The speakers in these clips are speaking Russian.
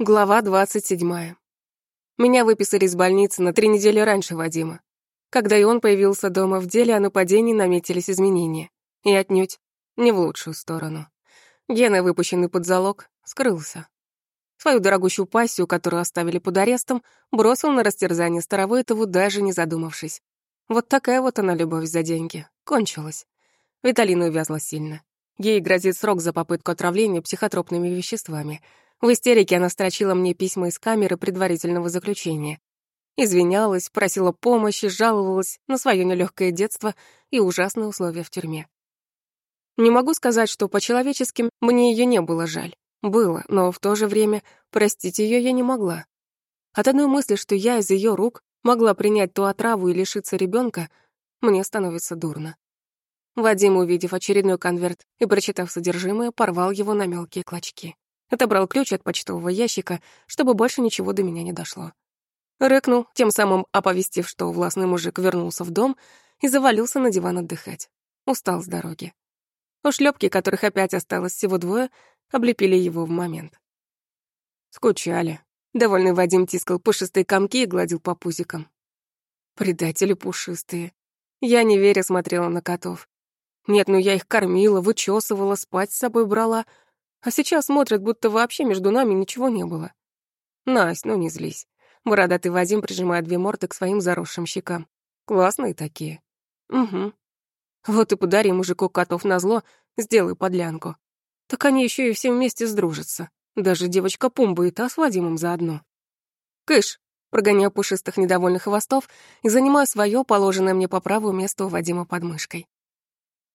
Глава 27. Меня выписали из больницы на три недели раньше Вадима. Когда и он появился дома в деле, о нападении наметились изменения. И отнюдь не в лучшую сторону. Гена, выпущенный под залог, скрылся. Свою дорогущую пассию, которую оставили под арестом, бросил на растерзание Старовойтову, даже не задумавшись. Вот такая вот она любовь за деньги. Кончилась. Виталина увязла сильно. Ей грозит срок за попытку отравления психотропными веществами — в истерике она строчила мне письма из камеры предварительного заключения. Извинялась, просила помощи, жаловалась на свое нелегкое детство и ужасные условия в тюрьме. Не могу сказать, что по-человечески мне ее не было жаль. Было, но в то же время простить ее я не могла. От одной мысли, что я из ее рук могла принять ту отраву и лишиться ребенка, мне становится дурно. Вадим, увидев очередной конверт и прочитав содержимое, порвал его на мелкие клочки. Отобрал ключ от почтового ящика, чтобы больше ничего до меня не дошло. Рыкнул, тем самым оповестив, что властный мужик вернулся в дом и завалился на диван отдыхать. Устал с дороги. Ушлепки, которых опять осталось всего двое, облепили его в момент. Скучали. Довольный Вадим тискал пушистые комки и гладил по пузикам. Предатели пушистые. Я не веря смотрела на котов. Нет, ну я их кормила, вычесывала, спать с собой брала — а сейчас смотрят, будто вообще между нами ничего не было. Насть, ну не злись. Бородатый Вадим прижимает две морды к своим заросшим щекам. Классные такие. Угу. Вот и подари мужику котов на зло, сделай подлянку. Так они еще и все вместе сдружатся. Даже девочка Пумба и та с Вадимом заодно. Кыш, прогоняю пушистых недовольных хвостов и занимаю свое положенное мне по праву место у Вадима под мышкой.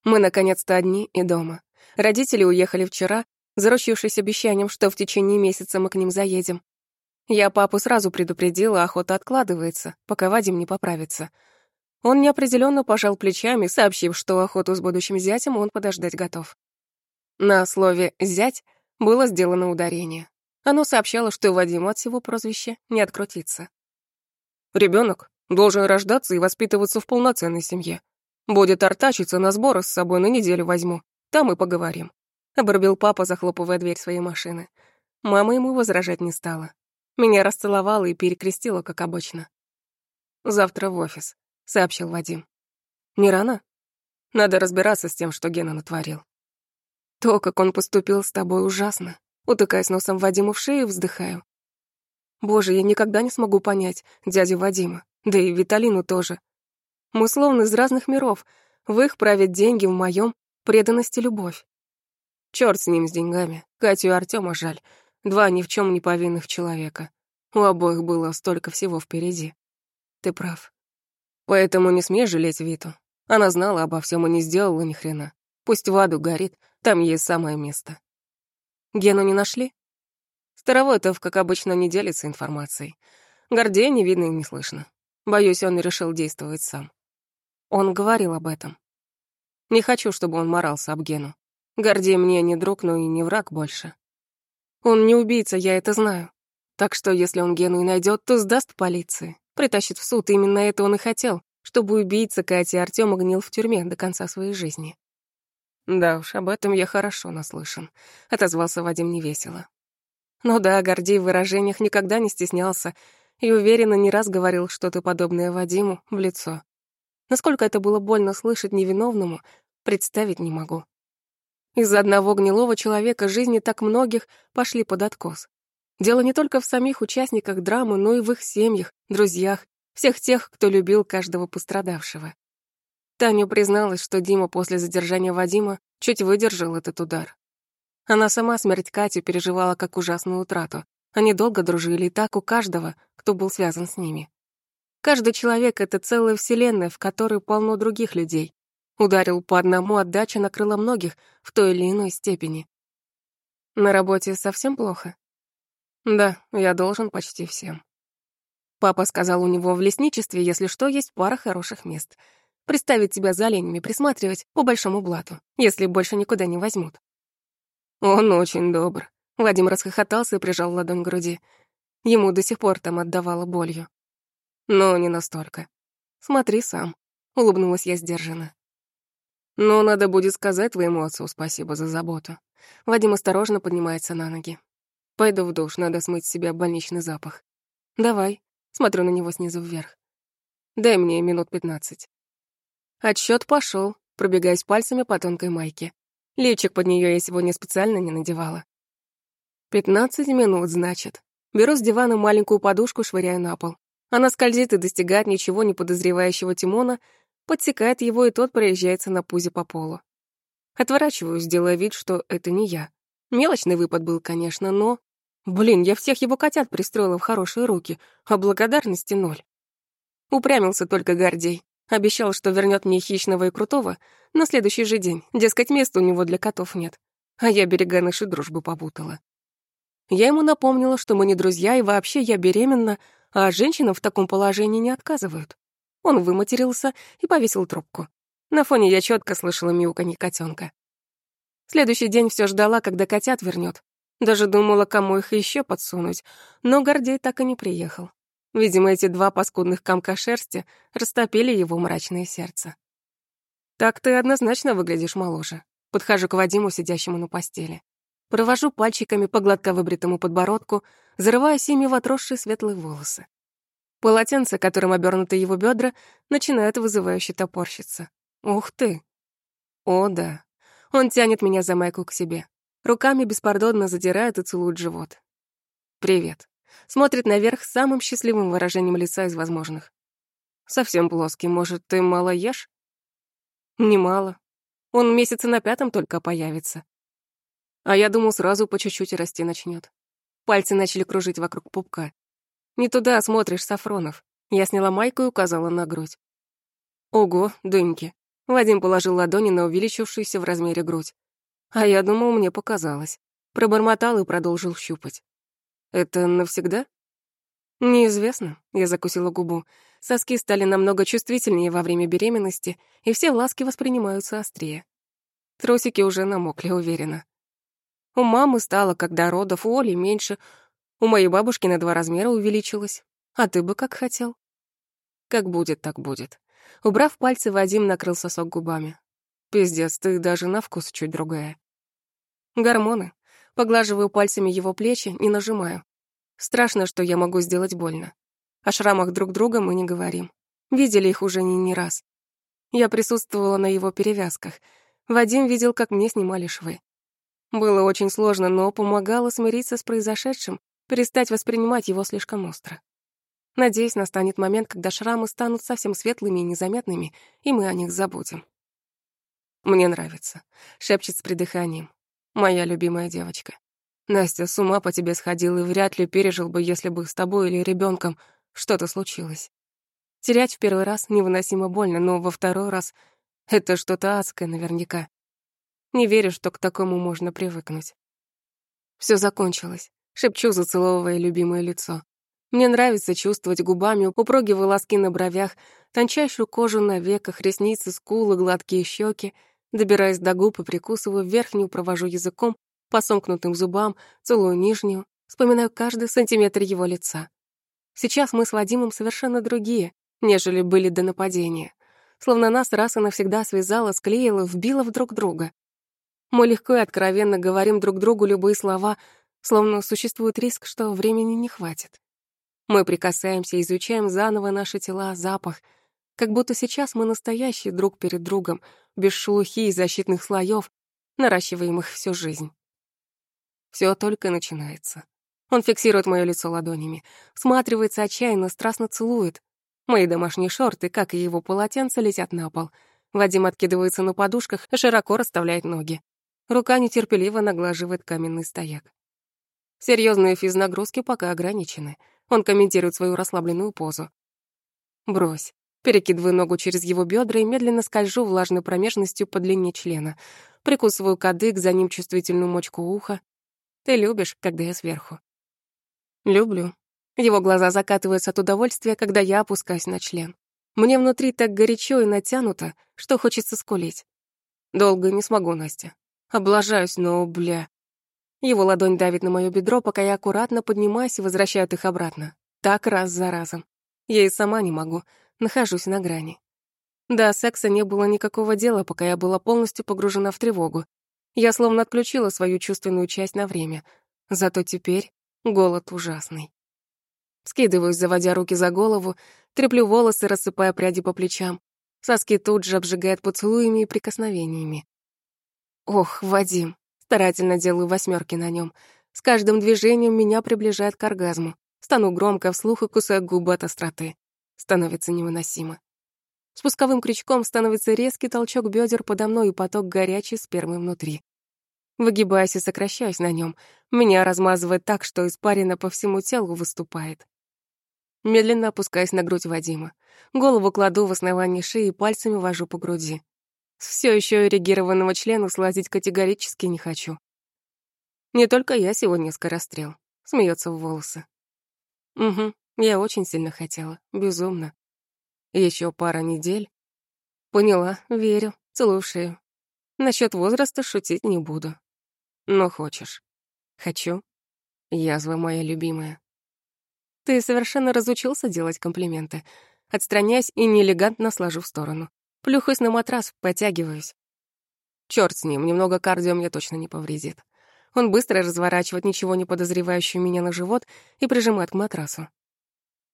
Мы наконец-то одни и дома. Родители уехали вчера, заручившись обещанием, что в течение месяца мы к ним заедем. Я папу сразу предупредила, охота откладывается, пока Вадим не поправится. Он неопределенно пожал плечами, сообщив, что охоту с будущим зятем он подождать готов. На слове «зять» было сделано ударение. Оно сообщало, что Вадиму от всего прозвища не открутится. Ребенок должен рождаться и воспитываться в полноценной семье. Будет артачиться на сборы с собой на неделю возьму. Там и поговорим. — обрубил папа, захлопывая дверь своей машины. Мама ему возражать не стала. Меня расцеловала и перекрестила, как обычно. «Завтра в офис», — сообщил Вадим. «Не рано? Надо разбираться с тем, что Гена натворил». «То, как он поступил с тобой, ужасно», — утыкаясь носом Вадиму в шею, вздыхаю. «Боже, я никогда не смогу понять дядю Вадима, да и Виталину тоже. Мы словно из разных миров, в их правят деньги, в моем преданность и любовь. Черт с ним, с деньгами. Катю и Артема жаль. Два ни в чем не повинных человека. У обоих было столько всего впереди. Ты прав. Поэтому не смей жалеть Виту. Она знала обо всем и не сделала ни хрена. Пусть в аду горит, там есть самое место. Гену не нашли? Старовойтов, как обычно, не делится информацией. Гордея не видно и не слышно. Боюсь, он решил действовать сам. Он говорил об этом. Не хочу, чтобы он морался об Гену. Гордей мне не друг, но и не враг больше. Он не убийца, я это знаю. Так что, если он Гену и найдет, то сдаст полиции. Притащит в суд, именно это он и хотел, чтобы убийца Кати и Артёма гнил в тюрьме до конца своей жизни. Да уж, об этом я хорошо наслышан, отозвался Вадим невесело. Ну да, Гордей в выражениях никогда не стеснялся и уверенно не раз говорил что-то подобное Вадиму в лицо. Насколько это было больно слышать невиновному, представить не могу. Из-за одного гнилого человека жизни так многих пошли под откос. Дело не только в самих участниках драмы, но и в их семьях, друзьях, всех тех, кто любил каждого пострадавшего. Таня призналась, что Дима после задержания Вадима чуть выдержал этот удар. Она сама смерть Кати переживала как ужасную утрату. Они долго дружили, и так у каждого, кто был связан с ними. Каждый человек — это целая вселенная, в которой полно других людей, Ударил по одному, отдача накрыла многих в той или иной степени. На работе совсем плохо? Да, я должен почти всем. Папа сказал, у него в лесничестве, если что, есть пара хороших мест. Приставить тебя за оленями, присматривать по большому блату, если больше никуда не возьмут. Он очень добр. Вадим расхохотался и прижал ладонь к груди. Ему до сих пор там отдавало болью. Но не настолько. Смотри сам. Улыбнулась я сдержанно. Но надо будет сказать твоему отцу спасибо за заботу. Вадим осторожно поднимается на ноги. Пойду в душ, надо смыть с себя больничный запах. Давай. Смотрю на него снизу вверх. Дай мне минут пятнадцать. Отсчет пошел, пробегаясь пальцами по тонкой майке. Личик под нее я сегодня специально не надевала. Пятнадцать минут, значит. Беру с дивана маленькую подушку, швыряю на пол. Она скользит и достигает ничего не подозревающего Тимона, подсекает его, и тот проезжается на пузе по полу. Отворачиваюсь, делая вид, что это не я. Мелочный выпад был, конечно, но... Блин, я всех его котят пристроила в хорошие руки, а благодарности ноль. Упрямился только Гордей. Обещал, что вернет мне хищного и крутого на следующий же день. Дескать, места у него для котов нет. А я берега нашей дружбы попутала. Я ему напомнила, что мы не друзья, и вообще я беременна, а женщинам в таком положении не отказывают. Он выматерился и повесил трубку. На фоне я четко слышала мяуканье котенка. Следующий день все ждала, когда котят вернет. Даже думала, кому их еще подсунуть, но Гордей так и не приехал. Видимо, эти два паскудных комка шерсти растопили его мрачное сердце. «Так ты однозначно выглядишь моложе». Подхожу к Вадиму, сидящему на постели. Провожу пальчиками по гладко выбритому подбородку, зарываясь ими в отросшие светлые волосы. Полотенце, которым обернуты его бедра, начинает вызывающе топорщиться. Ух ты! О, да. Он тянет меня за майку к себе. Руками беспардонно задирает и целует живот. «Привет». Смотрит наверх с самым счастливым выражением лица из возможных. «Совсем плоский. Может, ты мало ешь?» «Немало. Он месяца на пятом только появится. А я думал, сразу по чуть-чуть расти начнет. Пальцы начали кружить вокруг пупка. Не туда смотришь, Сафронов. Я сняла майку и указала на грудь. Ого, дыньки. Вадим положил ладони на увеличившуюся в размере грудь. А я думал, мне показалось. Пробормотал и продолжил щупать. Это навсегда? Неизвестно. Я закусила губу. Соски стали намного чувствительнее во время беременности, и все ласки воспринимаются острее. Трусики уже намокли, уверена. У мамы стало, когда родов, у Оли меньше. У моей бабушки на два размера увеличилось. А ты бы как хотел? Как будет, так будет. Убрав пальцы, Вадим накрыл сосок губами. Пиздец, ты даже на вкус чуть другая. Гормоны. Поглаживаю пальцами его плечи, не нажимаю. Страшно, что я могу сделать больно. О шрамах друг друга мы не говорим. Видели их уже не не раз. Я присутствовала на его перевязках. Вадим видел, как мне снимали швы. Было очень сложно, но помогало смириться с произошедшим, перестать воспринимать его слишком остро. Надеюсь, настанет момент, когда шрамы станут совсем светлыми и незаметными, и мы о них забудем. «Мне нравится», — шепчет с придыханием. «Моя любимая девочка. Настя, с ума по тебе сходил и вряд ли пережил бы, если бы с тобой или ребенком что-то случилось. Терять в первый раз невыносимо больно, но во второй раз это что-то адское наверняка. Не верю, что к такому можно привыкнуть. Все закончилось. Шепчу, зацеловывая любимое лицо. Мне нравится чувствовать губами упругие волоски на бровях, тончайшую кожу на веках, ресницы, скулы, гладкие щеки. Добираясь до губ и прикусываю верхнюю, провожу языком по сомкнутым зубам, целую нижнюю, вспоминаю каждый сантиметр его лица. Сейчас мы с Вадимом совершенно другие, нежели были до нападения. Словно нас раз и навсегда связала, склеила, вбила в друг друга. Мы легко и откровенно говорим друг другу любые слова, словно существует риск, что времени не хватит. Мы прикасаемся, изучаем заново наши тела, запах, как будто сейчас мы настоящие друг перед другом, без шелухи и защитных слоев, наращиваем их всю жизнь. Все только начинается. Он фиксирует мое лицо ладонями, всматривается отчаянно, страстно целует. Мои домашние шорты, как и его полотенце, летят на пол. Вадим откидывается на подушках, широко расставляет ноги. Рука нетерпеливо наглаживает каменный стояк. Серьезные физнагрузки пока ограничены. Он комментирует свою расслабленную позу. «Брось». Перекидываю ногу через его бедра и медленно скольжу влажной промежностью по длине члена. Прикусываю кадык, за ним чувствительную мочку уха. «Ты любишь, когда я сверху?» «Люблю». Его глаза закатываются от удовольствия, когда я опускаюсь на член. Мне внутри так горячо и натянуто, что хочется скулить. «Долго не смогу, Настя. Облажаюсь, но, бля. Его ладонь давит на моё бедро, пока я аккуратно поднимаюсь и возвращаю их обратно. Так раз за разом. Я и сама не могу. Нахожусь на грани. Да, секса не было никакого дела, пока я была полностью погружена в тревогу. Я словно отключила свою чувственную часть на время. Зато теперь голод ужасный. Скидываюсь, заводя руки за голову, треплю волосы, рассыпая пряди по плечам. Соски тут же обжигает поцелуями и прикосновениями. Ох, Вадим, старательно делаю восьмерки на нем. С каждым движением меня приближает к оргазму. Стану громко вслух и кусаю губы от остроты. Становится невыносимо. Спусковым крючком становится резкий толчок бедер подо мной и поток горячей спермы внутри. Выгибаясь и сокращаюсь на нем, меня размазывает так, что испарина по всему телу выступает. Медленно опускаюсь на грудь Вадима. Голову кладу в основании шеи и пальцами вожу по груди. С все еще эрегированного члена слазить категорически не хочу. Не только я сегодня скорострел. Смеется в волосы. Угу, я очень сильно хотела. Безумно. Еще пара недель. Поняла, верю, целую шею. Насчет возраста шутить не буду. Но хочешь. Хочу. Язва моя любимая. Ты совершенно разучился делать комплименты. Отстраняюсь и неэлегантно сложу в сторону. Плюхаюсь на матрас, потягиваюсь. Чёрт с ним, немного кардио мне точно не повредит. Он быстро разворачивает ничего не подозревающую меня на живот и прижимает к матрасу.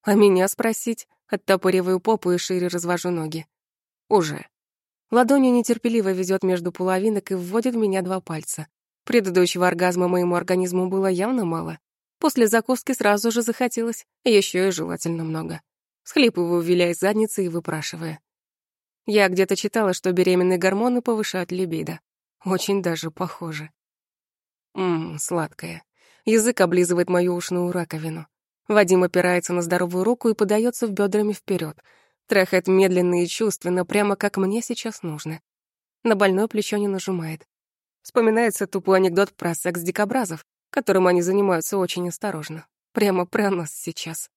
А меня спросить? Оттопыриваю попу и шире развожу ноги. Уже. Ладонью нетерпеливо везет между половинок и вводит в меня два пальца. Предыдущего оргазма моему организму было явно мало. После закуски сразу же захотелось, еще и желательно много. Схлипываю, виляя задницей и выпрашивая. Я где-то читала, что беременные гормоны повышают либидо. Очень даже похоже. Ммм, сладкая. Язык облизывает мою ушную раковину. Вадим опирается на здоровую руку и подается в бедрами вперед, трахает медленно и чувственно, прямо как мне сейчас нужно. На больное плечо не нажимает. Вспоминается тупой анекдот про секс дикобразов, которым они занимаются очень осторожно. Прямо про нас сейчас.